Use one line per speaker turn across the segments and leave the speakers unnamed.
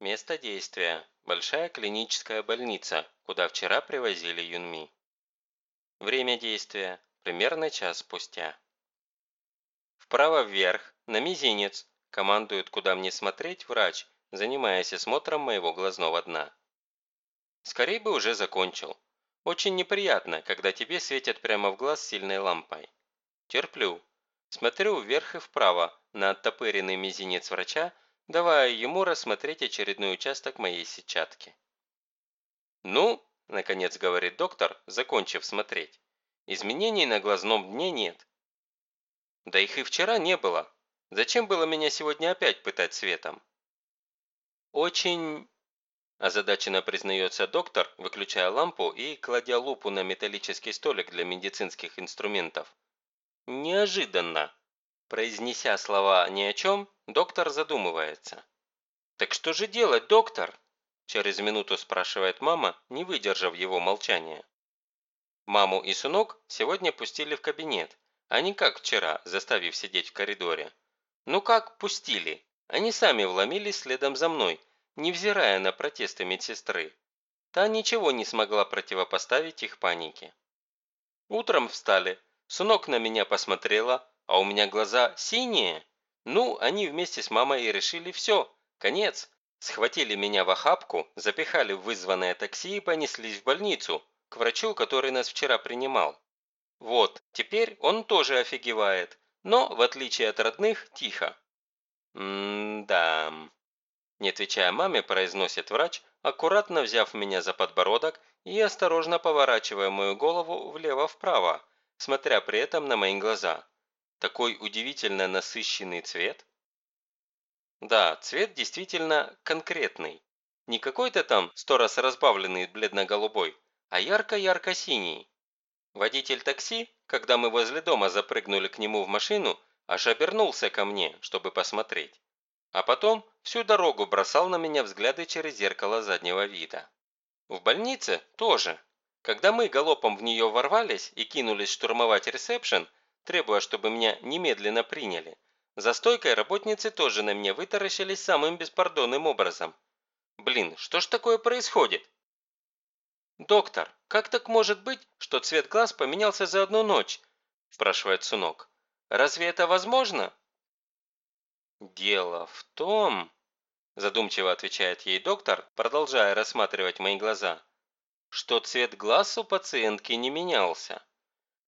Место действия – большая клиническая больница, куда вчера привозили Юнми. Время действия – примерно час спустя. Вправо вверх, на мизинец, командует, куда мне смотреть, врач, занимаясь осмотром моего глазного дна. Скорей бы уже закончил. Очень неприятно, когда тебе светят прямо в глаз сильной лампой. Терплю. Смотрю вверх и вправо на оттопыренный мизинец врача, давая ему рассмотреть очередной участок моей сетчатки. «Ну», – наконец говорит доктор, закончив смотреть, – «изменений на глазном дне нет». «Да их и вчера не было. Зачем было меня сегодня опять пытать светом?» «Очень Озадаченно признается доктор, выключая лампу и кладя лупу на металлический столик для медицинских инструментов. Неожиданно. Произнеся слова «ни о чем», доктор задумывается. «Так что же делать, доктор?» Через минуту спрашивает мама, не выдержав его молчания. Маму и сынок сегодня пустили в кабинет, а не как вчера, заставив сидеть в коридоре. Ну как пустили? Они сами вломились следом за мной, невзирая на протесты медсестры. Та ничего не смогла противопоставить их панике. Утром встали, сынок на меня посмотрела, а у меня глаза синие. Ну, они вместе с мамой и решили все, конец. Схватили меня в охапку, запихали в вызванное такси и понеслись в больницу, к врачу, который нас вчера принимал. Вот, теперь он тоже офигевает, но, в отличие от родных, тихо. М-да... Не отвечая маме, произносит врач, аккуратно взяв меня за подбородок и осторожно поворачивая мою голову влево-вправо, смотря при этом на мои глаза. Такой удивительно насыщенный цвет. Да, цвет действительно конкретный. Не какой-то там сто раз разбавленный бледно-голубой, а ярко-ярко-синий. Водитель такси, когда мы возле дома запрыгнули к нему в машину, аж обернулся ко мне, чтобы посмотреть. А потом всю дорогу бросал на меня взгляды через зеркало заднего вида. В больнице тоже. Когда мы галопом в нее ворвались и кинулись штурмовать ресепшн, требуя, чтобы меня немедленно приняли, за стойкой работницы тоже на меня вытаращились самым беспардонным образом. Блин, что ж такое происходит? «Доктор, как так может быть, что цвет глаз поменялся за одну ночь?» – спрашивает Сунок. «Разве это возможно?» «Дело в том...» – задумчиво отвечает ей доктор, продолжая рассматривать мои глаза, что цвет глаз у пациентки не менялся.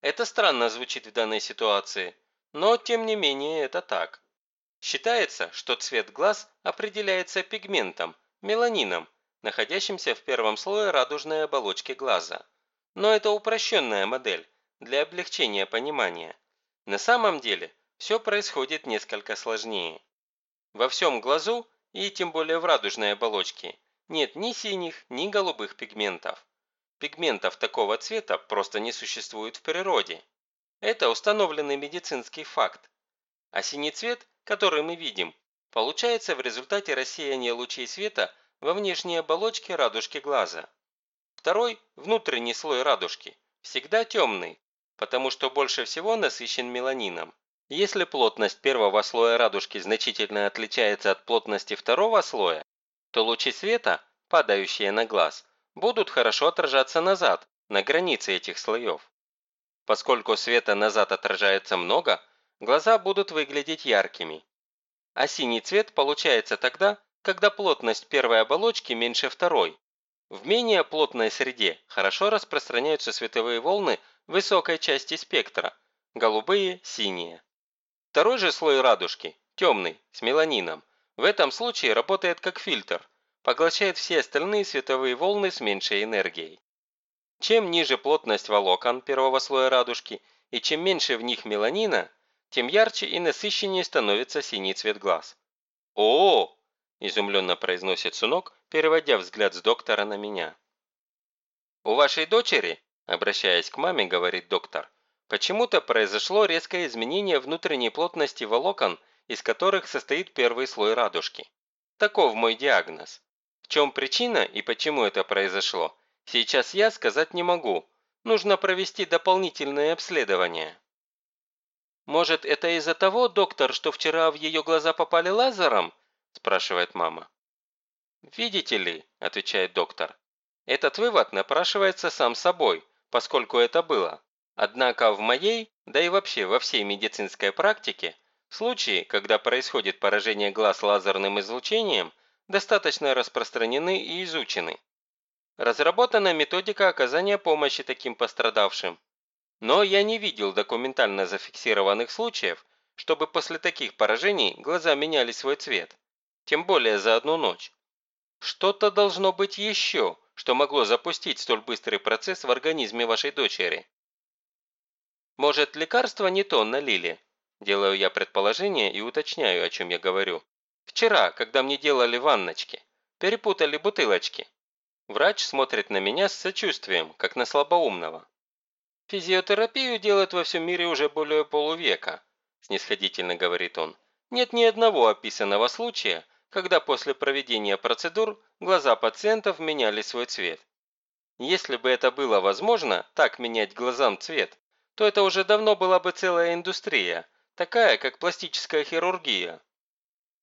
Это странно звучит в данной ситуации, но тем не менее это так. Считается, что цвет глаз определяется пигментом, меланином, находящимся в первом слое радужной оболочки глаза. Но это упрощенная модель, для облегчения понимания. На самом деле все происходит несколько сложнее. Во всем глазу, и тем более в радужной оболочке, нет ни синих, ни голубых пигментов. Пигментов такого цвета просто не существует в природе. Это установленный медицинский факт. А синий цвет, который мы видим, получается в результате рассеяния лучей света во внешней оболочке радужки глаза. Второй, внутренний слой радужки, всегда темный, потому что больше всего насыщен меланином. Если плотность первого слоя радужки значительно отличается от плотности второго слоя, то лучи света, падающие на глаз, будут хорошо отражаться назад, на границе этих слоев. Поскольку света назад отражается много, глаза будут выглядеть яркими. А синий цвет получается тогда, когда плотность первой оболочки меньше второй. В менее плотной среде хорошо распространяются световые волны высокой части спектра – голубые, синие. Второй же слой радужки, темный, с меланином, в этом случае работает как фильтр, поглощает все остальные световые волны с меньшей энергией. Чем ниже плотность волокон первого слоя радужки и чем меньше в них меланина, тем ярче и насыщеннее становится синий цвет глаз. «О!», изумленно произносит Сунок, переводя взгляд с доктора на меня. «У вашей дочери, обращаясь к маме, говорит доктор, Почему-то произошло резкое изменение внутренней плотности волокон, из которых состоит первый слой радужки. Таков мой диагноз. В чем причина и почему это произошло, сейчас я сказать не могу. Нужно провести дополнительное обследование. «Может, это из-за того, доктор, что вчера в ее глаза попали лазером?» – спрашивает мама. «Видите ли», – отвечает доктор, – «этот вывод напрашивается сам собой, поскольку это было. Однако в моей, да и вообще во всей медицинской практике, случаи, когда происходит поражение глаз лазерным излучением, достаточно распространены и изучены. Разработана методика оказания помощи таким пострадавшим. Но я не видел документально зафиксированных случаев, чтобы после таких поражений глаза меняли свой цвет. Тем более за одну ночь. Что-то должно быть еще, что могло запустить столь быстрый процесс в организме вашей дочери. Может, лекарство не то налили? Делаю я предположение и уточняю, о чем я говорю. Вчера, когда мне делали ванночки, перепутали бутылочки. Врач смотрит на меня с сочувствием, как на слабоумного. Физиотерапию делают во всем мире уже более полувека, снисходительно говорит он. Нет ни одного описанного случая, когда после проведения процедур глаза пациентов меняли свой цвет. Если бы это было возможно, так менять глазам цвет, то это уже давно была бы целая индустрия, такая, как пластическая хирургия.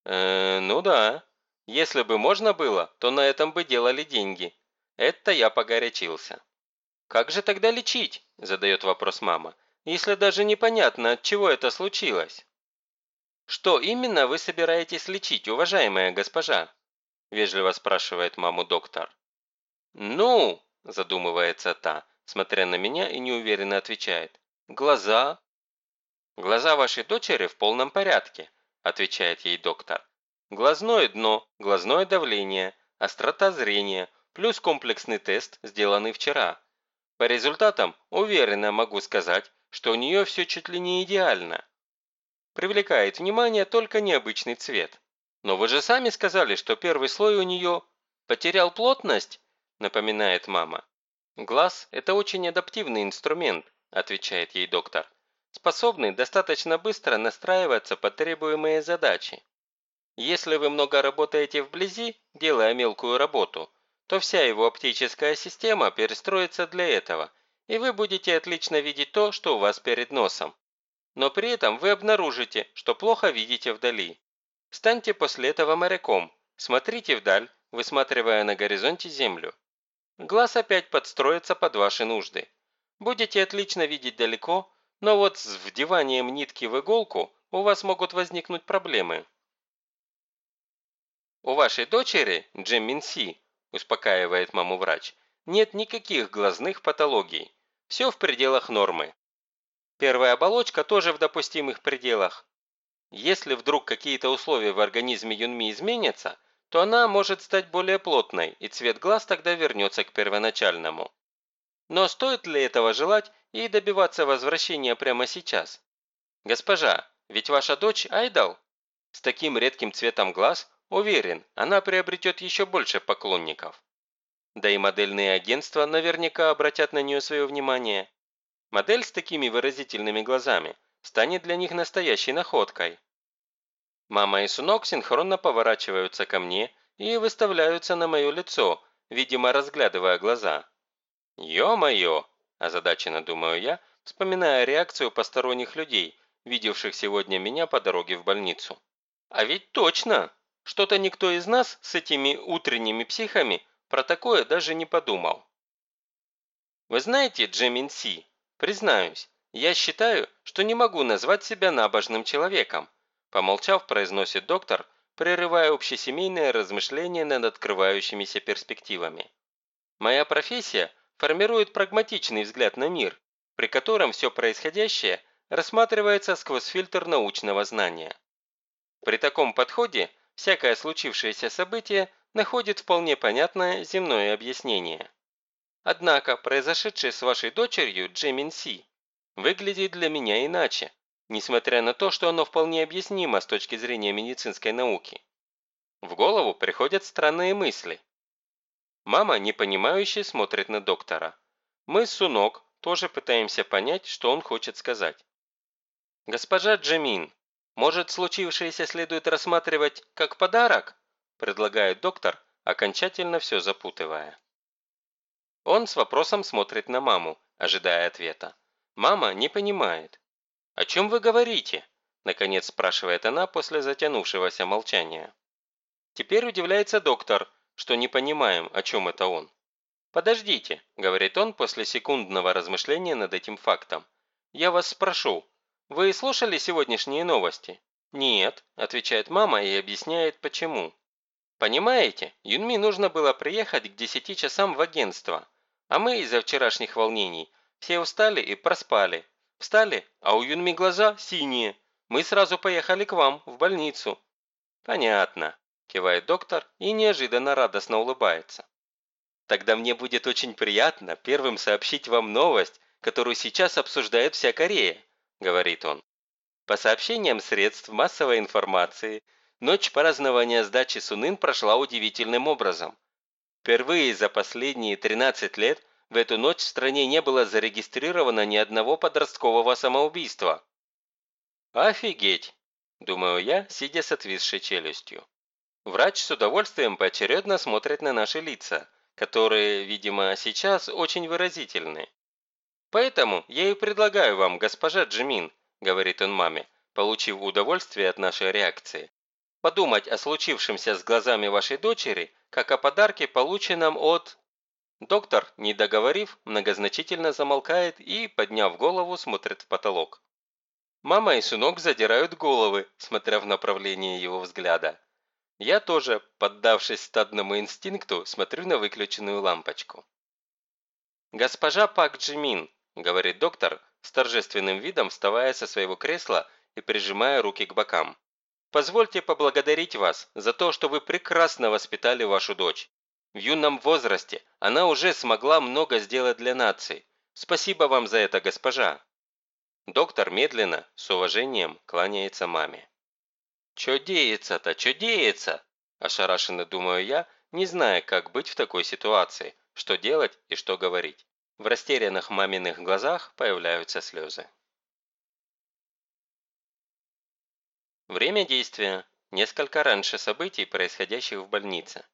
Э, ну да. Если бы можно было, то на этом бы делали деньги. Это я погорячился. «Как же тогда лечить?» – задает вопрос мама. «Если даже непонятно, от чего это случилось». «Что именно вы собираетесь лечить, уважаемая госпожа?» – вежливо спрашивает маму доктор. «Ну», – задумывается та, смотря на меня и неуверенно отвечает. «Глаза?» «Глаза вашей дочери в полном порядке», – отвечает ей доктор. «Глазное дно, глазное давление, острота зрения, плюс комплексный тест, сделанный вчера. По результатам уверенно могу сказать, что у нее все чуть ли не идеально. Привлекает внимание только необычный цвет. Но вы же сами сказали, что первый слой у нее потерял плотность, напоминает мама. Глаз – это очень адаптивный инструмент, отвечает ей доктор, способный достаточно быстро настраиваться под требуемые задачи. Если вы много работаете вблизи, делая мелкую работу, то вся его оптическая система перестроится для этого, и вы будете отлично видеть то, что у вас перед носом но при этом вы обнаружите, что плохо видите вдали. Станьте после этого моряком, смотрите вдаль, высматривая на горизонте землю. Глаз опять подстроится под ваши нужды. Будете отлично видеть далеко, но вот с вдеванием нитки в иголку у вас могут возникнуть проблемы. У вашей дочери, Джим Минси, успокаивает маму врач, нет никаких глазных патологий. Все в пределах нормы. Первая оболочка тоже в допустимых пределах. Если вдруг какие-то условия в организме Юнми изменятся, то она может стать более плотной, и цвет глаз тогда вернется к первоначальному. Но стоит ли этого желать и добиваться возвращения прямо сейчас? Госпожа, ведь ваша дочь Айдал? С таким редким цветом глаз, уверен, она приобретет еще больше поклонников. Да и модельные агентства наверняка обратят на нее свое внимание. Модель с такими выразительными глазами станет для них настоящей находкой. Мама и Сунок синхронно поворачиваются ко мне и выставляются на мое лицо, видимо, разглядывая глаза. «Ё-моё!» – озадаченно думаю я, вспоминая реакцию посторонних людей, видевших сегодня меня по дороге в больницу. А ведь точно! Что-то никто из нас с этими утренними психами про такое даже не подумал. Вы знаете Джемин Си? Признаюсь, я считаю, что не могу назвать себя набожным человеком, помолчав, произносит доктор, прерывая общесемейное размышление над открывающимися перспективами. Моя профессия формирует прагматичный взгляд на мир, при котором все происходящее рассматривается сквозь фильтр научного знания. При таком подходе всякое случившееся событие находит вполне понятное земное объяснение. Однако произошедшее с вашей дочерью Джемин Си выглядит для меня иначе, несмотря на то, что оно вполне объяснимо с точки зрения медицинской науки. В голову приходят странные мысли. Мама, непонимающе, смотрит на доктора. Мы с Сунок тоже пытаемся понять, что он хочет сказать. «Госпожа Джемин, может, случившееся следует рассматривать как подарок?» предлагает доктор, окончательно все запутывая. Он с вопросом смотрит на маму, ожидая ответа. Мама не понимает. «О чем вы говорите?» Наконец спрашивает она после затянувшегося молчания. Теперь удивляется доктор, что не понимаем, о чем это он. «Подождите», – говорит он после секундного размышления над этим фактом. «Я вас спрошу, вы слушали сегодняшние новости?» «Нет», – отвечает мама и объясняет, почему. «Понимаете, Юнми нужно было приехать к 10 часам в агентство, а мы из-за вчерашних волнений все устали и проспали. Встали, а у Юнми глаза синие. Мы сразу поехали к вам, в больницу». «Понятно», – кивает доктор и неожиданно радостно улыбается. Тогда мне будет очень приятно первым сообщить вам новость, которую сейчас обсуждает вся Корея», – говорит он. По сообщениям средств массовой информации, ночь празднования сдачи Сунын прошла удивительным образом. Впервые за последние 13 лет в эту ночь в стране не было зарегистрировано ни одного подросткового самоубийства. «Офигеть!» – думаю я, сидя с отвисшей челюстью. Врач с удовольствием поочередно смотрит на наши лица – которые, видимо, сейчас очень выразительны. «Поэтому я и предлагаю вам, госпожа Джимин», – говорит он маме, получив удовольствие от нашей реакции, подумать о случившемся с глазами вашей дочери, как о подарке, полученном от... Доктор, не договорив, многозначительно замолкает и, подняв голову, смотрит в потолок. Мама и сынок задирают головы, смотря в направлении его взгляда. Я тоже, поддавшись стадному инстинкту, смотрю на выключенную лампочку. «Госпожа Пак Джимин», – говорит доктор, с торжественным видом вставая со своего кресла и прижимая руки к бокам. «Позвольте поблагодарить вас за то, что вы прекрасно воспитали вашу дочь. В юном возрасте она уже смогла много сделать для нации. Спасибо вам за это, госпожа». Доктор медленно, с уважением, кланяется маме. «Чё деется-то, чё деется?» – ошарашенно думаю я, не зная, как быть в такой ситуации, что делать и что говорить. В растерянных маминых глазах появляются слезы. Время действия – несколько раньше событий, происходящих в больнице.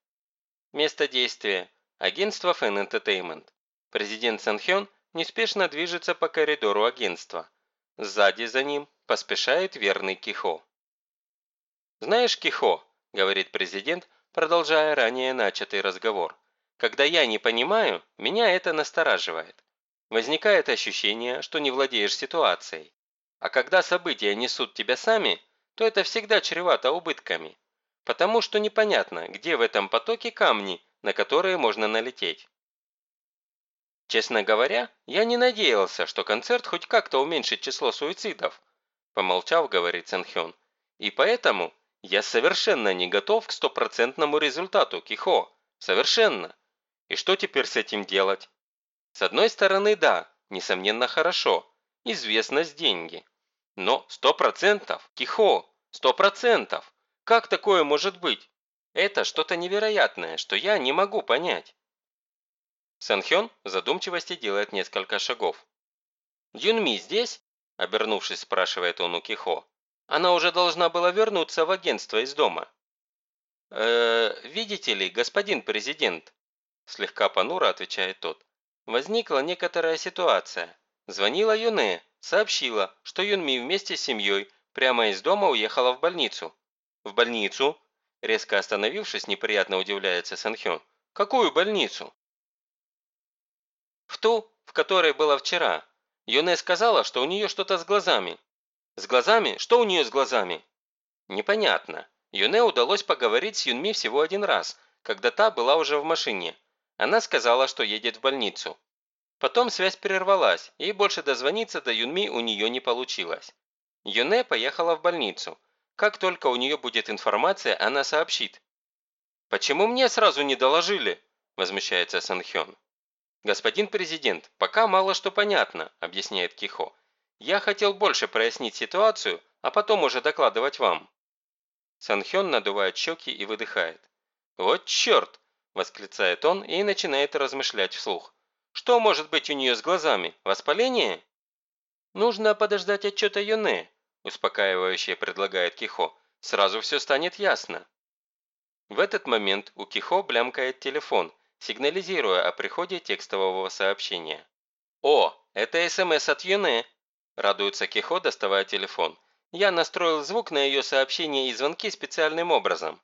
Место действия – агентство Fan Entertainment. Президент Санхён неспешно движется по коридору агентства. Сзади за ним поспешает верный Кихо. «Знаешь, Кихо», – говорит президент, продолжая ранее начатый разговор, «когда я не понимаю, меня это настораживает. Возникает ощущение, что не владеешь ситуацией. А когда события несут тебя сами, то это всегда чревато убытками. Потому что непонятно, где в этом потоке камни, на которые можно налететь. Честно говоря, я не надеялся, что концерт хоть как-то уменьшит число суицидов, помолчав, говорит Сэнхён. И поэтому я совершенно не готов к стопроцентному результату, Кихо. Совершенно. И что теперь с этим делать? С одной стороны, да, несомненно хорошо. Известность деньги. Но сто процентов, Кихо, сто процентов. Как такое может быть? Это что-то невероятное, что я не могу понять. Санхён в задумчивости делает несколько шагов. «Юнми здесь?» – обернувшись, спрашивает он у Кихо. Она уже должна была вернуться в агентство из дома. «Э, видите ли, господин президент», – слегка понуро отвечает тот, – возникла некоторая ситуация. Звонила Юне, сообщила, что Юнми вместе с семьей прямо из дома уехала в больницу. «В больницу?» – резко остановившись, неприятно удивляется Санхён. «Какую больницу?» «В ту, в которой была вчера. Юне сказала, что у нее что-то с глазами. С глазами? Что у нее с глазами? Непонятно. Юне удалось поговорить с Юнми всего один раз, когда та была уже в машине. Она сказала, что едет в больницу. Потом связь прервалась, и больше дозвониться до Юнми у нее не получилось. Юне поехала в больницу. Как только у нее будет информация, она сообщит. «Почему мне сразу не доложили?» – возмущается Санхён. «Господин президент, пока мало что понятно», – объясняет Кихо. Я хотел больше прояснить ситуацию, а потом уже докладывать вам». Санхён надувает щеки и выдыхает. «Вот черт!» – восклицает он и начинает размышлять вслух. «Что может быть у нее с глазами? Воспаление?» «Нужно подождать отчета Юне», – успокаивающе предлагает Кихо. «Сразу все станет ясно». В этот момент у Кихо блямкает телефон, сигнализируя о приходе текстового сообщения. «О, это СМС от Юне!» Радуется Кихо, доставая телефон. Я настроил звук на ее сообщения и звонки специальным образом.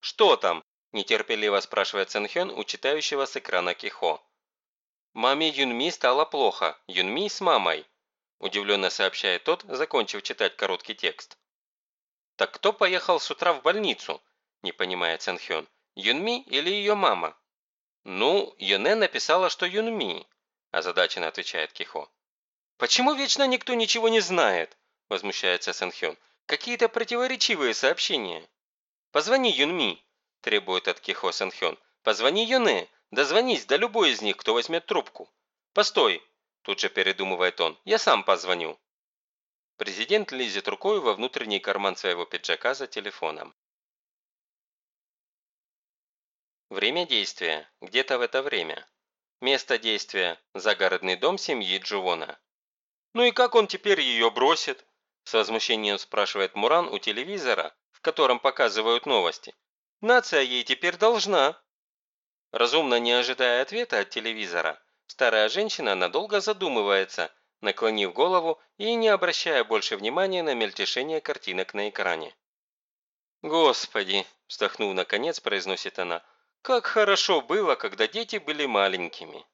«Что там?» – нетерпеливо спрашивает Цэнхён у читающего с экрана Кихо. «Маме Юнми стало плохо. Юнми с мамой», – удивленно сообщает тот, закончив читать короткий текст. «Так кто поехал с утра в больницу?» – не понимает Цэнхён. «Юнми или ее мама?» «Ну, Юне написала, что Юнми», – озадаченно отвечает Кихо. «Почему вечно никто ничего не знает?» – возмущается Сэнхён. «Какие-то противоречивые сообщения». «Позвони Юнми», – требует от Кихо Сэнхён. «Позвони Юне, дозвонись до любой из них, кто возьмет трубку». «Постой», – тут же передумывает он, – «я сам позвоню». Президент лезет рукой во внутренний карман своего пиджака за телефоном. Время действия – где-то в это время. Место действия – загородный дом семьи Джувона. «Ну и как он теперь ее бросит?» С возмущением спрашивает Муран у телевизора, в котором показывают новости. «Нация ей теперь должна». Разумно не ожидая ответа от телевизора, старая женщина надолго задумывается, наклонив голову и не обращая больше внимания на мельтешение картинок на экране. «Господи!» – вздохнув наконец, произносит она. «Как хорошо было, когда дети были маленькими!»